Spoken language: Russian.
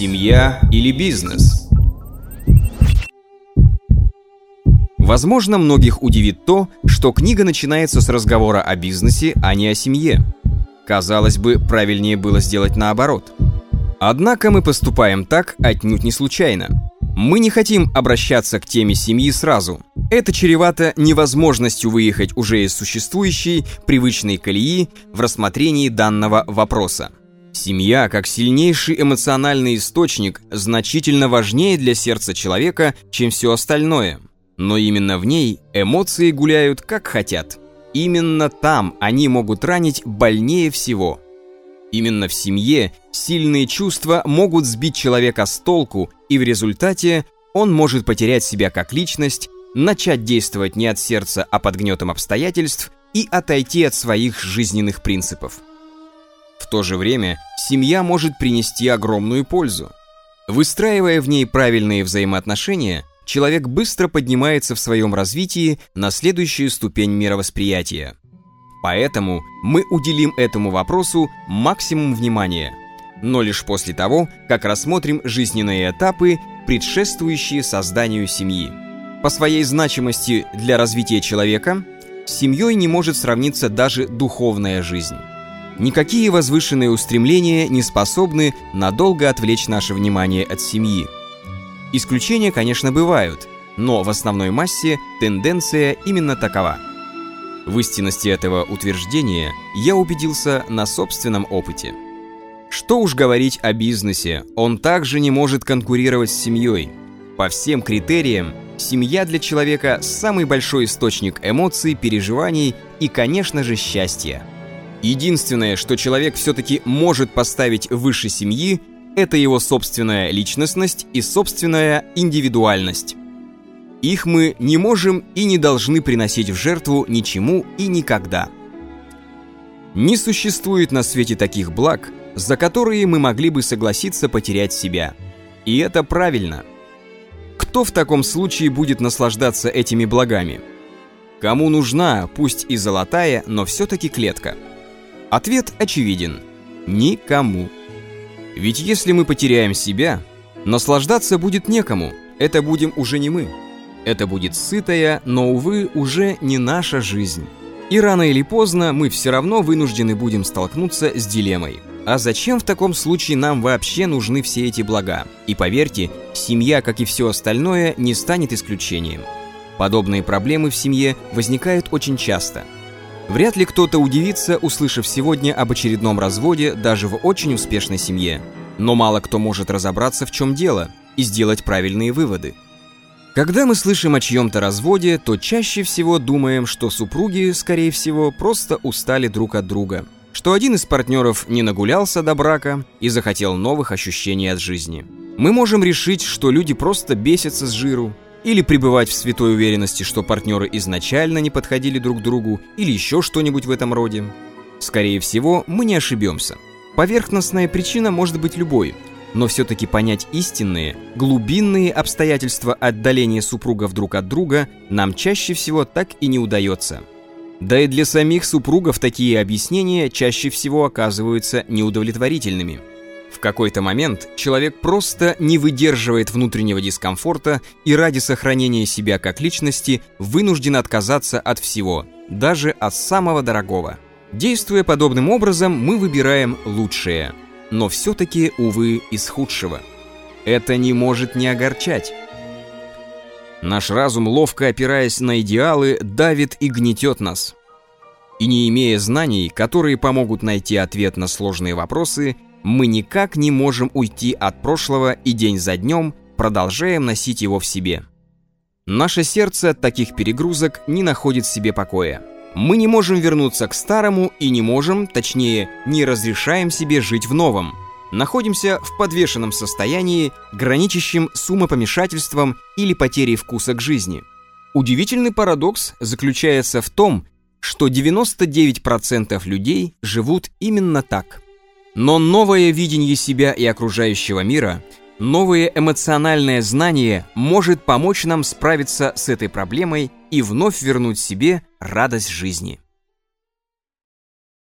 Семья или бизнес? Возможно, многих удивит то, что книга начинается с разговора о бизнесе, а не о семье. Казалось бы, правильнее было сделать наоборот. Однако мы поступаем так отнюдь не случайно. Мы не хотим обращаться к теме семьи сразу. Это чревато невозможностью выехать уже из существующей, привычной колеи в рассмотрении данного вопроса. Семья, как сильнейший эмоциональный источник, значительно важнее для сердца человека, чем все остальное. Но именно в ней эмоции гуляют как хотят. Именно там они могут ранить больнее всего. Именно в семье сильные чувства могут сбить человека с толку, и в результате он может потерять себя как личность, начать действовать не от сердца, а под гнетом обстоятельств и отойти от своих жизненных принципов. То же время семья может принести огромную пользу. Выстраивая в ней правильные взаимоотношения, человек быстро поднимается в своем развитии на следующую ступень мировосприятия. Поэтому мы уделим этому вопросу максимум внимания, но лишь после того, как рассмотрим жизненные этапы, предшествующие созданию семьи. По своей значимости для развития человека, с семьей не может сравниться даже духовная жизнь. Никакие возвышенные устремления не способны надолго отвлечь наше внимание от семьи. Исключения, конечно, бывают, но в основной массе тенденция именно такова. В истинности этого утверждения я убедился на собственном опыте. Что уж говорить о бизнесе, он также не может конкурировать с семьей. По всем критериям, семья для человека – самый большой источник эмоций, переживаний и, конечно же, счастья. Единственное, что человек все-таки может поставить выше семьи, это его собственная личностность и собственная индивидуальность. Их мы не можем и не должны приносить в жертву ничему и никогда. Не существует на свете таких благ, за которые мы могли бы согласиться потерять себя. И это правильно. Кто в таком случае будет наслаждаться этими благами? Кому нужна, пусть и золотая, но все-таки клетка? Ответ очевиден. Никому. Ведь если мы потеряем себя, наслаждаться будет некому, это будем уже не мы. Это будет сытая, но, увы, уже не наша жизнь. И рано или поздно мы все равно вынуждены будем столкнуться с дилеммой. А зачем в таком случае нам вообще нужны все эти блага? И поверьте, семья, как и все остальное, не станет исключением. Подобные проблемы в семье возникают очень часто. Вряд ли кто-то удивится, услышав сегодня об очередном разводе даже в очень успешной семье. Но мало кто может разобраться, в чем дело, и сделать правильные выводы. Когда мы слышим о чьем-то разводе, то чаще всего думаем, что супруги, скорее всего, просто устали друг от друга, что один из партнеров не нагулялся до брака и захотел новых ощущений от жизни. Мы можем решить, что люди просто бесятся с жиру, или пребывать в святой уверенности, что партнеры изначально не подходили друг другу, или еще что-нибудь в этом роде. Скорее всего, мы не ошибемся. Поверхностная причина может быть любой – но все-таки понять истинные, глубинные обстоятельства отдаления супругов друг от друга нам чаще всего так и не удается. Да и для самих супругов такие объяснения чаще всего оказываются неудовлетворительными. В какой-то момент человек просто не выдерживает внутреннего дискомфорта и ради сохранения себя как личности вынужден отказаться от всего, даже от самого дорогого. Действуя подобным образом, мы выбираем лучшее – но все-таки, увы, из худшего. Это не может не огорчать. Наш разум, ловко опираясь на идеалы, давит и гнетет нас. И не имея знаний, которые помогут найти ответ на сложные вопросы, мы никак не можем уйти от прошлого и день за днем продолжаем носить его в себе. Наше сердце от таких перегрузок не находит себе покоя. Мы не можем вернуться к старому и не можем, точнее, не разрешаем себе жить в новом. Находимся в подвешенном состоянии, граничащем с умопомешательством или потерей вкуса к жизни. Удивительный парадокс заключается в том, что 99% людей живут именно так. Но новое видение себя и окружающего мира, новое эмоциональное знание может помочь нам справиться с этой проблемой и вновь вернуть себе радость жизни.